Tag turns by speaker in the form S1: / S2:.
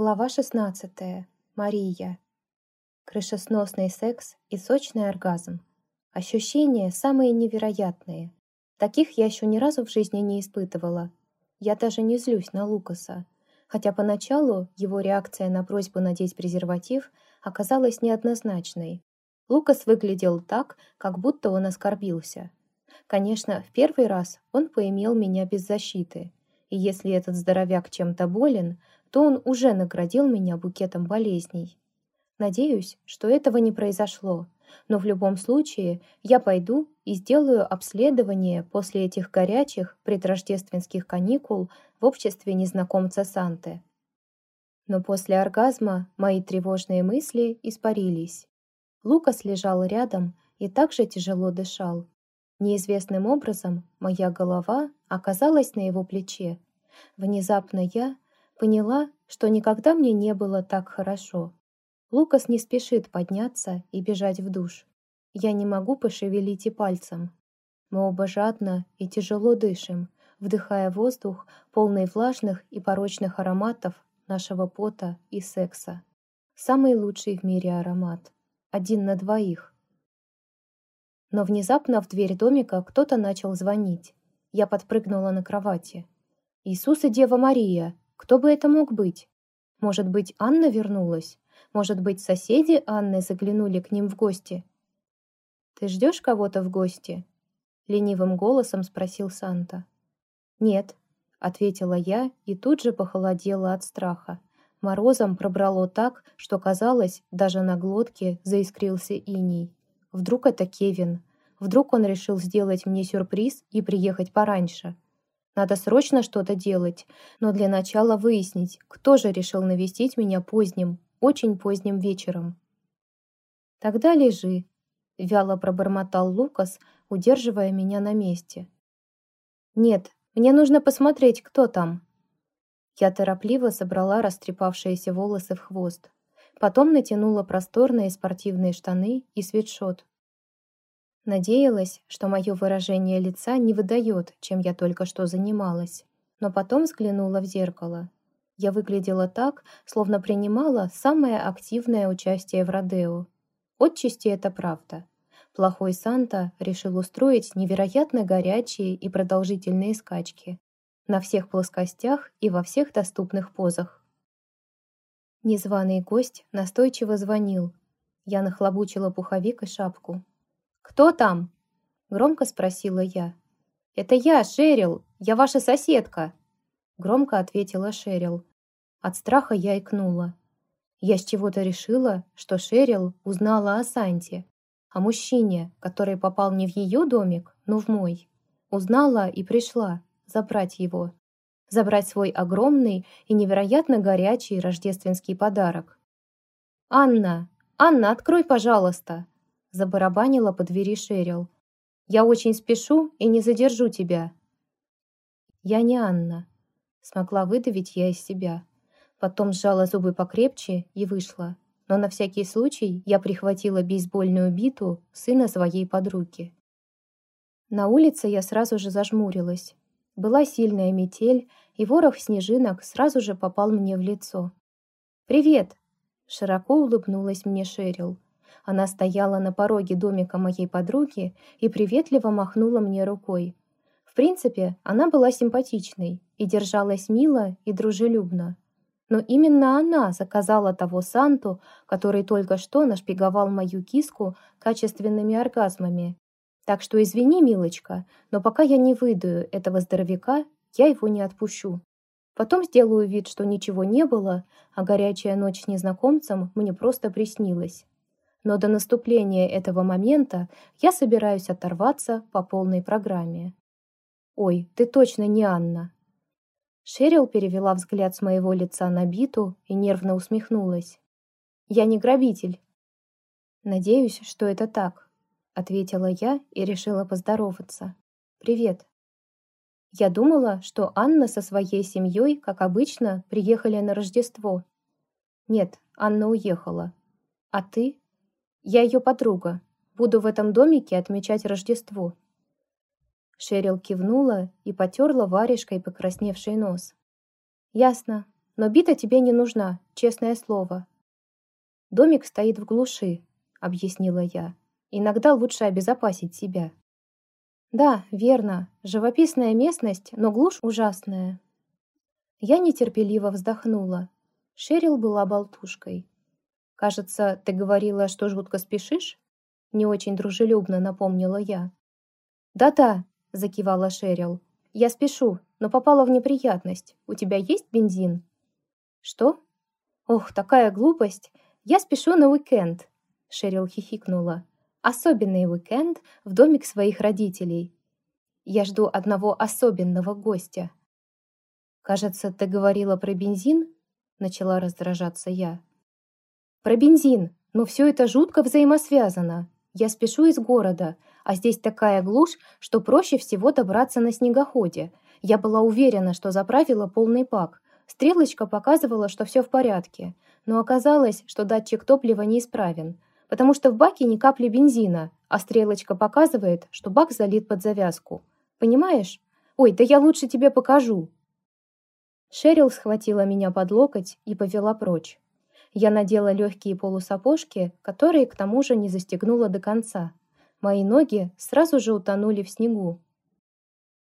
S1: Глава 16. Мария. Крышесносный секс и сочный оргазм. Ощущения самые невероятные. Таких я еще ни разу в жизни не испытывала. Я даже не злюсь на Лукаса. Хотя поначалу его реакция на просьбу надеть презерватив оказалась неоднозначной. Лукас выглядел так, как будто он оскорбился. Конечно, в первый раз он поимел меня без защиты. И если этот здоровяк чем-то болен, то он уже наградил меня букетом болезней. Надеюсь, что этого не произошло, но в любом случае я пойду и сделаю обследование после этих горячих предрождественских каникул в обществе незнакомца Санты. Но после оргазма мои тревожные мысли испарились. Лукас лежал рядом и также тяжело дышал. Неизвестным образом моя голова оказалась на его плече. Внезапно я Поняла, что никогда мне не было так хорошо. Лукас не спешит подняться и бежать в душ. Я не могу пошевелить и пальцем. Мы оба жадно и тяжело дышим, вдыхая воздух, полный влажных и порочных ароматов нашего пота и секса. Самый лучший в мире аромат. Один на двоих. Но внезапно в дверь домика кто-то начал звонить. Я подпрыгнула на кровати. «Иисус и Дева Мария!» Кто бы это мог быть? Может быть, Анна вернулась? Может быть, соседи Анны заглянули к ним в гости? «Ты ждешь кого-то в гости?» Ленивым голосом спросил Санта. «Нет», — ответила я и тут же похолодела от страха. Морозом пробрало так, что казалось, даже на глотке заискрился иней. Вдруг это Кевин? Вдруг он решил сделать мне сюрприз и приехать пораньше? Надо срочно что-то делать, но для начала выяснить, кто же решил навестить меня поздним, очень поздним вечером. «Тогда лежи», — вяло пробормотал Лукас, удерживая меня на месте. «Нет, мне нужно посмотреть, кто там». Я торопливо собрала растрепавшиеся волосы в хвост. Потом натянула просторные спортивные штаны и свитшот, Надеялась, что мое выражение лица не выдает, чем я только что занималась. Но потом взглянула в зеркало. Я выглядела так, словно принимала самое активное участие в Родео. Отчасти это правда. Плохой Санта решил устроить невероятно горячие и продолжительные скачки. На всех плоскостях и во всех доступных позах. Незваный гость настойчиво звонил. Я нахлобучила пуховик и шапку. «Кто там?» — громко спросила я. «Это я, Шерил. Я ваша соседка!» Громко ответила Шерил. От страха я икнула. Я с чего-то решила, что Шерил узнала о Санте, о мужчине, который попал не в ее домик, но в мой. Узнала и пришла забрать его. Забрать свой огромный и невероятно горячий рождественский подарок. «Анна! Анна, открой, пожалуйста!» Забарабанила по двери Шерил. «Я очень спешу и не задержу тебя». «Я не Анна», — смогла выдавить я из себя. Потом сжала зубы покрепче и вышла. Но на всякий случай я прихватила бейсбольную биту сына своей подруги. На улице я сразу же зажмурилась. Была сильная метель, и ворох снежинок сразу же попал мне в лицо. «Привет!» — широко улыбнулась мне Шерил. Она стояла на пороге домика моей подруги и приветливо махнула мне рукой. В принципе, она была симпатичной и держалась мило и дружелюбно. Но именно она заказала того Санту, который только что нашпиговал мою киску качественными оргазмами. Так что извини, милочка, но пока я не выдаю этого здоровяка, я его не отпущу. Потом сделаю вид, что ничего не было, а горячая ночь с незнакомцем мне просто приснилась но до наступления этого момента я собираюсь оторваться по полной программе. «Ой, ты точно не Анна!» Шерил перевела взгляд с моего лица на биту и нервно усмехнулась. «Я не грабитель». «Надеюсь, что это так», — ответила я и решила поздороваться. «Привет». Я думала, что Анна со своей семьей, как обычно, приехали на Рождество. Нет, Анна уехала. А ты? Я ее подруга. Буду в этом домике отмечать Рождество». Шерил кивнула и потерла варежкой покрасневший нос. «Ясно. Но бита тебе не нужна, честное слово. Домик стоит в глуши, объяснила я. Иногда лучше обезопасить себя. Да, верно, живописная местность, но глушь ужасная. Я нетерпеливо вздохнула. Шерил была болтушкой. «Кажется, ты говорила, что жутко спешишь?» Не очень дружелюбно напомнила я. «Да-да», — закивала Шерил. «Я спешу, но попала в неприятность. У тебя есть бензин?» «Что?» «Ох, такая глупость! Я спешу на уикенд!» Шерил хихикнула. «Особенный уикенд в домик своих родителей. Я жду одного особенного гостя». «Кажется, ты говорила про бензин?» Начала раздражаться я. «Про бензин, но все это жутко взаимосвязано. Я спешу из города, а здесь такая глушь, что проще всего добраться на снегоходе. Я была уверена, что заправила полный бак. Стрелочка показывала, что все в порядке, но оказалось, что датчик топлива неисправен, потому что в баке ни капли бензина, а стрелочка показывает, что бак залит под завязку. Понимаешь? Ой, да я лучше тебе покажу. Шерил схватила меня под локоть и повела прочь. Я надела легкие полусапожки, которые к тому же не застегнула до конца. Мои ноги сразу же утонули в снегу.